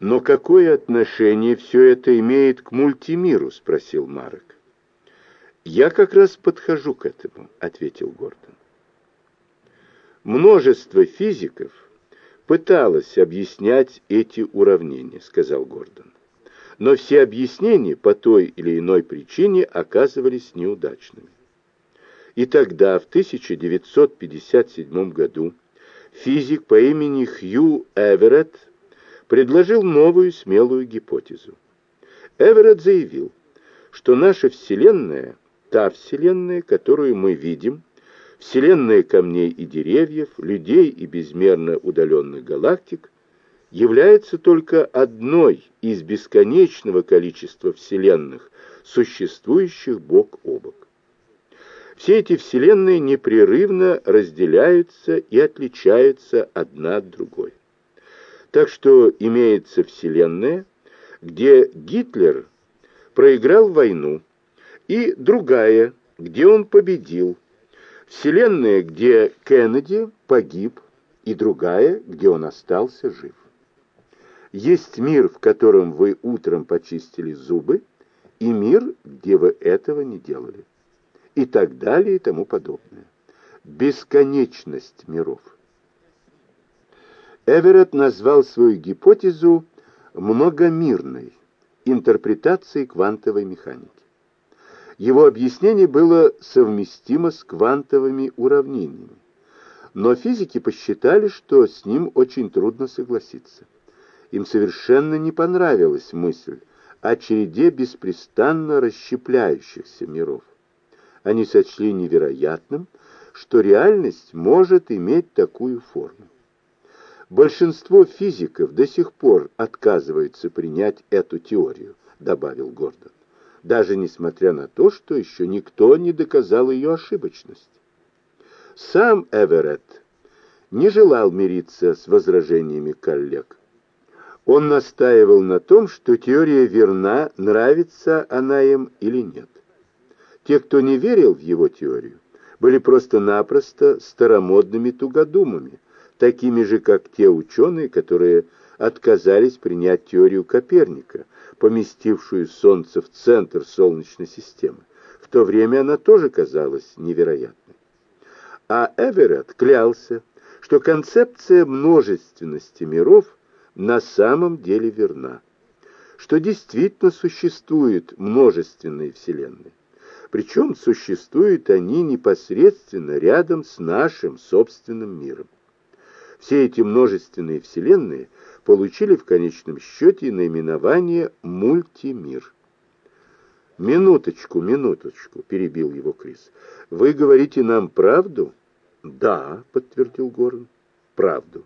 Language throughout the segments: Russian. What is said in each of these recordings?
«Но какое отношение все это имеет к мультимиру?» — спросил Марок. «Я как раз подхожу к этому», — ответил Гордон. «Множество физиков пыталось объяснять эти уравнения», — сказал Гордон. «Но все объяснения по той или иной причине оказывались неудачными. И тогда, в 1957 году, физик по имени Хью Эверетт предложил новую смелую гипотезу. Эверетт заявил, что наша Вселенная, та Вселенная, которую мы видим, Вселенная камней и деревьев, людей и безмерно удаленных галактик, является только одной из бесконечного количества вселенных, существующих бок о бок. Все эти вселенные непрерывно разделяются и отличаются одна от другой. Так что имеется вселенная, где Гитлер проиграл войну, и другая, где он победил. Вселенная, где Кеннеди погиб, и другая, где он остался жив. Есть мир, в котором вы утром почистили зубы, и мир, где вы этого не делали. И так далее и тому подобное. Бесконечность миров. Эверетт назвал свою гипотезу многомирной интерпретацией квантовой механики. Его объяснение было совместимо с квантовыми уравнениями, но физики посчитали, что с ним очень трудно согласиться. Им совершенно не понравилась мысль о череде беспрестанно расщепляющихся миров. Они сочли невероятным, что реальность может иметь такую форму. Большинство физиков до сих пор отказываются принять эту теорию, добавил Гордон, даже несмотря на то, что еще никто не доказал ее ошибочность. Сам Эверетт не желал мириться с возражениями коллег. Он настаивал на том, что теория верна, нравится она им или нет. Те, кто не верил в его теорию, были просто-напросто старомодными тугодумами, такими же, как те ученые, которые отказались принять теорию Коперника, поместившую Солнце в центр Солнечной системы. В то время она тоже казалась невероятной. А Эверетт клялся, что концепция множественности миров на самом деле верна, что действительно существуют множественные вселенные. Причем существуют они непосредственно рядом с нашим собственным миром. Все эти множественные вселенные получили в конечном счете наименование «мультимир». «Минуточку, минуточку», — перебил его Крис. «Вы говорите нам правду?» «Да», — подтвердил Горн, — «правду».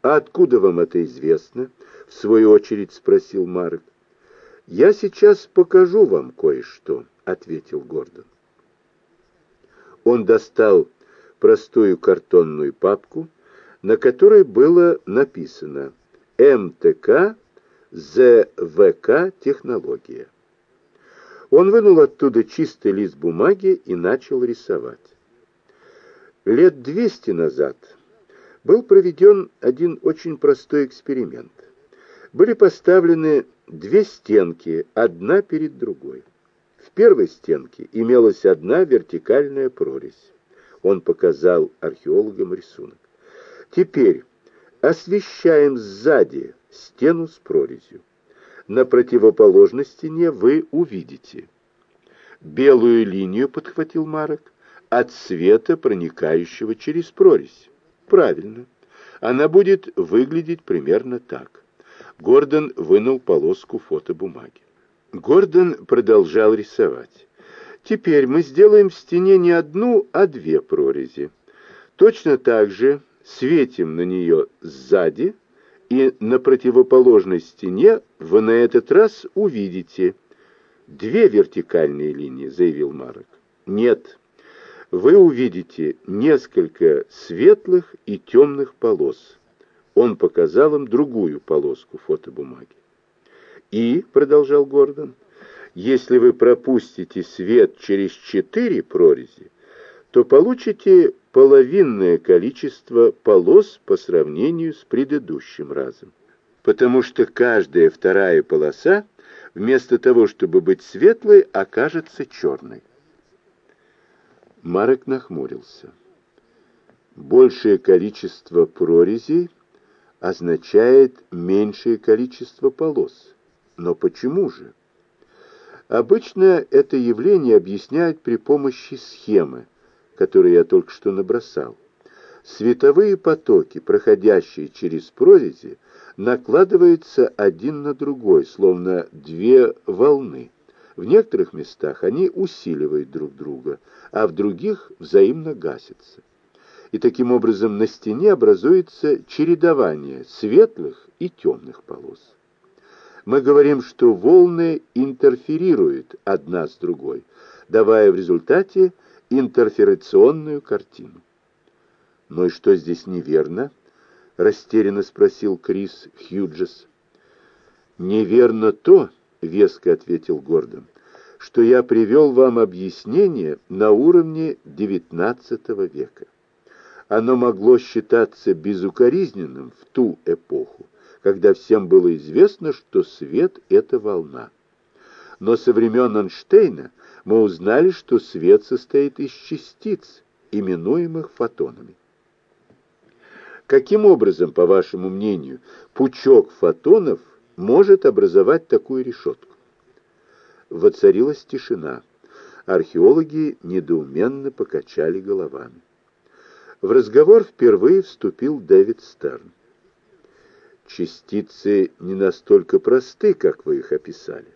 «А откуда вам это известно?» — в свою очередь спросил Марк. «Я сейчас покажу вам кое-что», — ответил Гордон. Он достал простую картонную папку, на которой было написано «МТК ЗВК технология». Он вынул оттуда чистый лист бумаги и начал рисовать. Лет двести назад был проведен один очень простой эксперимент. Были поставлены две стенки, одна перед другой. В первой стенке имелась одна вертикальная прорезь. Он показал археологам рисунок. Теперь освещаем сзади стену с прорезью. На противоположной стене вы увидите. Белую линию подхватил Марок от света, проникающего через прорезь. Правильно. Она будет выглядеть примерно так. Гордон вынул полоску фотобумаги. Гордон продолжал рисовать. Теперь мы сделаем в стене не одну, а две прорези. Точно так же светим на нее сзади, и на противоположной стене вы на этот раз увидите две вертикальные линии, заявил Марок. Нет, вы увидите несколько светлых и темных полос. Он показал им другую полоску фотобумаги. И, продолжал Гордон, если вы пропустите свет через четыре прорези, то получите половинное количество полос по сравнению с предыдущим разом. потому что каждая вторая полоса вместо того, чтобы быть светлой, окажется черной. Марек нахмурился. Большее количество прорезей означает меньшее количество полос. Но почему же? Обычно это явление объясняют при помощи схемы, которую я только что набросал. Световые потоки, проходящие через прорези, накладываются один на другой, словно две волны. В некоторых местах они усиливают друг друга, а в других взаимно гасятся. И таким образом на стене образуется чередование светлых и темных полос. Мы говорим, что волны интерферируют одна с другой, давая в результате интерферационную картину. «Ну и что здесь неверно?» — растерянно спросил Крис Хьюджес. «Неверно то, — веско ответил Гордон, — что я привел вам объяснение на уровне XIX века. Оно могло считаться безукоризненным в ту эпоху, когда всем было известно, что свет — это волна. Но со времен Эйнштейна мы узнали, что свет состоит из частиц, именуемых фотонами. Каким образом, по вашему мнению, пучок фотонов может образовать такую решетку? Воцарилась тишина. Археологи недоуменно покачали головами. В разговор впервые вступил Дэвид Стерн. Частицы не настолько просты, как вы их описали.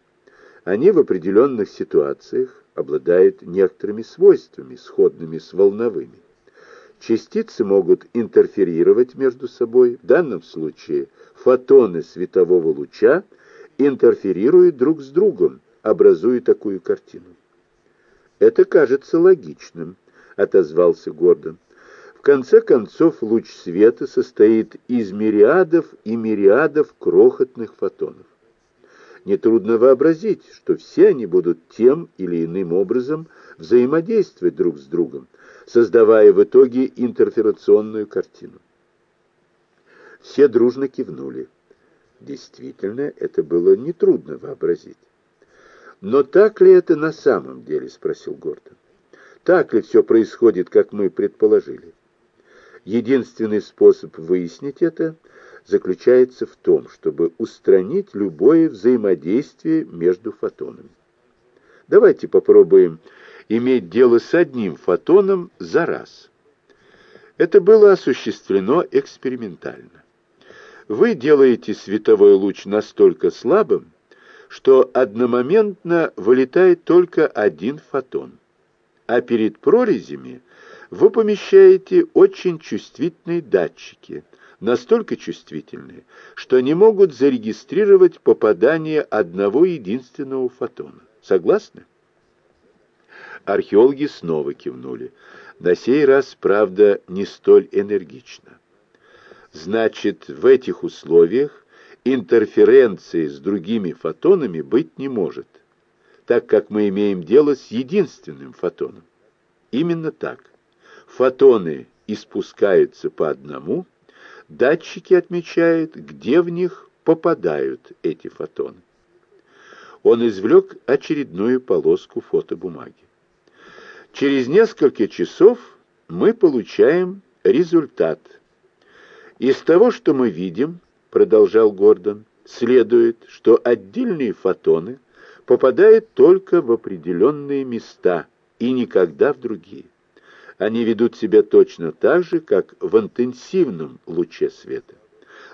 Они в определенных ситуациях обладают некоторыми свойствами, сходными с волновыми. Частицы могут интерферировать между собой. В данном случае фотоны светового луча интерферируют друг с другом, образуя такую картину. «Это кажется логичным», — отозвался Гордон. «В конце концов, луч света состоит из мириадов и мириадов крохотных фотонов. Нетрудно вообразить, что все они будут тем или иным образом взаимодействовать друг с другом, создавая в итоге интерферационную картину. Все дружно кивнули. Действительно, это было нетрудно вообразить. «Но так ли это на самом деле?» — спросил Гордон. «Так ли все происходит, как мы предположили?» Единственный способ выяснить это заключается в том, чтобы устранить любое взаимодействие между фотонами. Давайте попробуем иметь дело с одним фотоном за раз. Это было осуществлено экспериментально. Вы делаете световой луч настолько слабым, что одномоментно вылетает только один фотон, а перед прорезями вы помещаете очень чувствительные датчики, настолько чувствительные, что они могут зарегистрировать попадание одного единственного фотона. Согласны? Археологи снова кивнули. На сей раз, правда, не столь энергично. Значит, в этих условиях интерференции с другими фотонами быть не может, так как мы имеем дело с единственным фотоном. Именно так. Фотоны испускаются по одному, датчики отмечают, где в них попадают эти фотоны. Он извлек очередную полоску фотобумаги. Через несколько часов мы получаем результат. Из того, что мы видим, продолжал Гордон, следует, что отдельные фотоны попадают только в определенные места и никогда в другие. Они ведут себя точно так же, как в интенсивном луче света,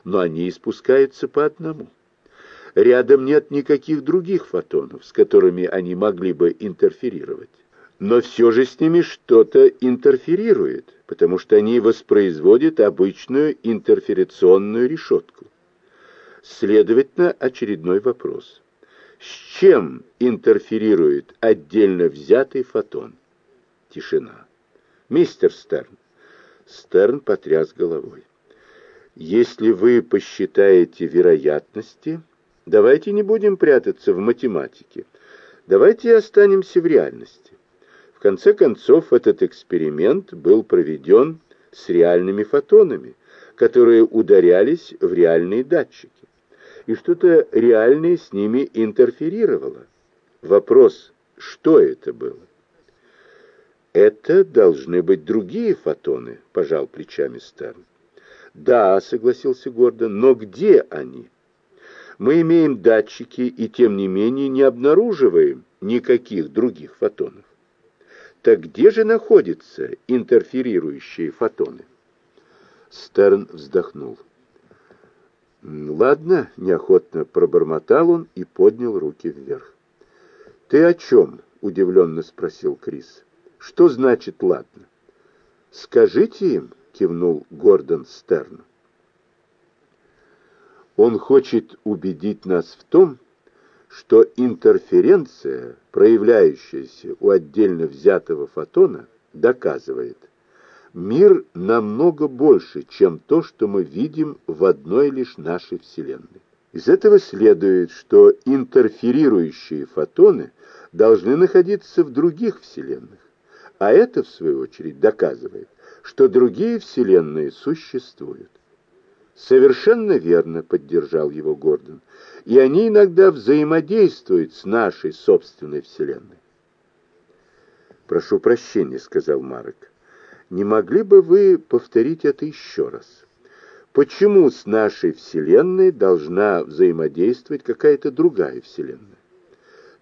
но они испускаются по одному. Рядом нет никаких других фотонов, с которыми они могли бы интерферировать но все же с ними что-то интерферирует, потому что они воспроизводят обычную интерферационную решетку. Следовательно, очередной вопрос. С чем интерферирует отдельно взятый фотон? Тишина. Мистер Стерн. Стерн потряс головой. Если вы посчитаете вероятности, давайте не будем прятаться в математике. Давайте останемся в реальности конце концов, этот эксперимент был проведен с реальными фотонами, которые ударялись в реальные датчики. и что-то реальное с ними интерферировало. Вопрос, что это было? «Это должны быть другие фотоны», — пожал плечами Стерн. «Да», — согласился Гордон, — «но где они?» «Мы имеем датчики и, тем не менее, не обнаруживаем никаких других фотонов. Так где же находятся интерферирующие фотоны?» Стерн вздохнул. «Ладно», — неохотно пробормотал он и поднял руки вверх. «Ты о чем?» — удивленно спросил Крис. «Что значит «ладно»?» «Скажите им», — кивнул Гордон Стерн. «Он хочет убедить нас в том, что интерференция, проявляющаяся у отдельно взятого фотона, доказывает, мир намного больше, чем то, что мы видим в одной лишь нашей Вселенной. Из этого следует, что интерферирующие фотоны должны находиться в других Вселенных, а это, в свою очередь, доказывает, что другие Вселенные существуют. Совершенно верно поддержал его Гордон. И они иногда взаимодействуют с нашей собственной Вселенной. «Прошу прощения», — сказал Марек. «Не могли бы вы повторить это еще раз? Почему с нашей Вселенной должна взаимодействовать какая-то другая Вселенная?»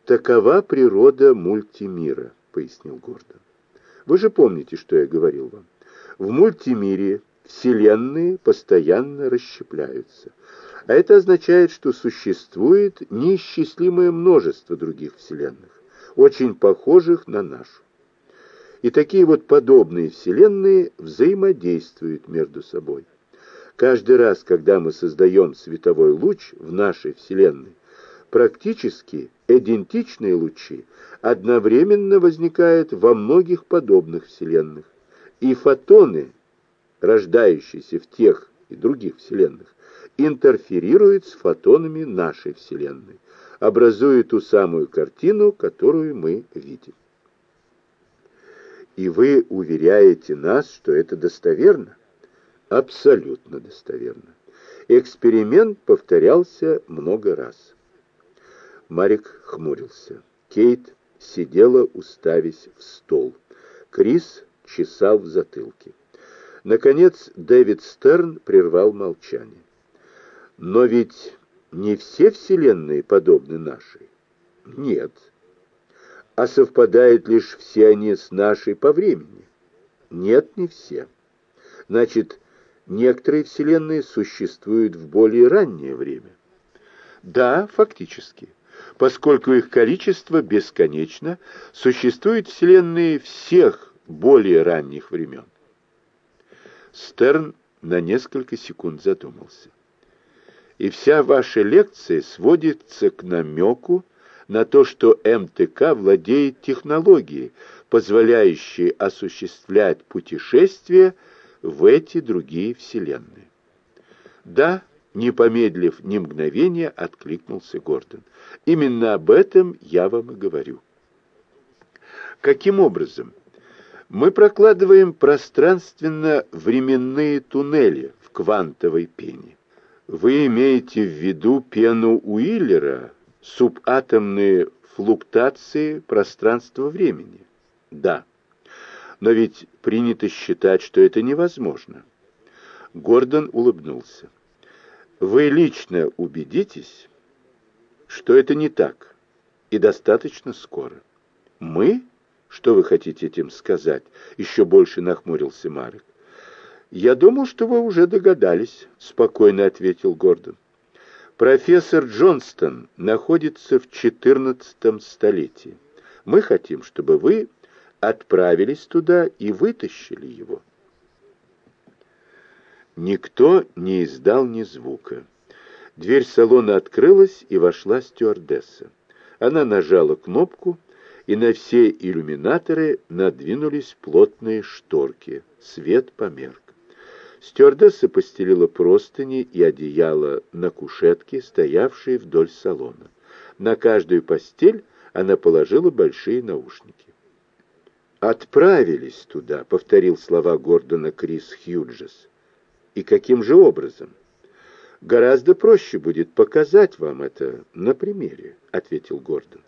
«Такова природа мультимира», — пояснил Гордон. «Вы же помните, что я говорил вам. В мультимире Вселенные постоянно расщепляются. А это означает, что существует неисчислимое множество других Вселенных, очень похожих на нашу. И такие вот подобные Вселенные взаимодействуют между собой. Каждый раз, когда мы создаем световой луч в нашей Вселенной, практически идентичные лучи одновременно возникают во многих подобных Вселенных. И фотоны рождающийся в тех и других вселенных, интерферирует с фотонами нашей Вселенной, образуя ту самую картину, которую мы видим. И вы уверяете нас, что это достоверно? Абсолютно достоверно. Эксперимент повторялся много раз. Марик хмурился. Кейт сидела, уставясь в стол. Крис чесал в затылке. Наконец Дэвид Стерн прервал молчание. Но ведь не все вселенные подобны нашей. Нет. А совпадают лишь все они с нашей по времени. Нет, не все. Значит, некоторые вселенные существуют в более раннее время. Да, фактически. Поскольку их количество бесконечно, существуют вселенные всех более ранних времен. Стерн на несколько секунд задумался. И вся ваша лекция сводится к намеку на то, что МТК владеет технологией, позволяющей осуществлять путешествия в эти другие вселенные. Да, не помедлив ни мгновения, откликнулся Гордон. Именно об этом я вам и говорю. Каким образом мы прокладываем пространственно-временные туннели в квантовой пене. Вы имеете в виду пену Уиллера, субатомные флуктуации пространства-времени? Да. Но ведь принято считать, что это невозможно. Гордон улыбнулся. Вы лично убедитесь, что это не так, и достаточно скоро. Мы «Что вы хотите этим сказать?» — еще больше нахмурился Марек. «Я думал, что вы уже догадались», — спокойно ответил Гордон. «Профессор Джонстон находится в четырнадцатом столетии. Мы хотим, чтобы вы отправились туда и вытащили его». Никто не издал ни звука. Дверь салона открылась, и вошла стюардесса. Она нажала кнопку, и на все иллюминаторы надвинулись плотные шторки. Свет померк. Стюардесса постелила простыни и одеяло на кушетке, стоявшие вдоль салона. На каждую постель она положила большие наушники. «Отправились туда», — повторил слова Гордона Крис Хьюджес. «И каким же образом?» «Гораздо проще будет показать вам это на примере», — ответил Гордон.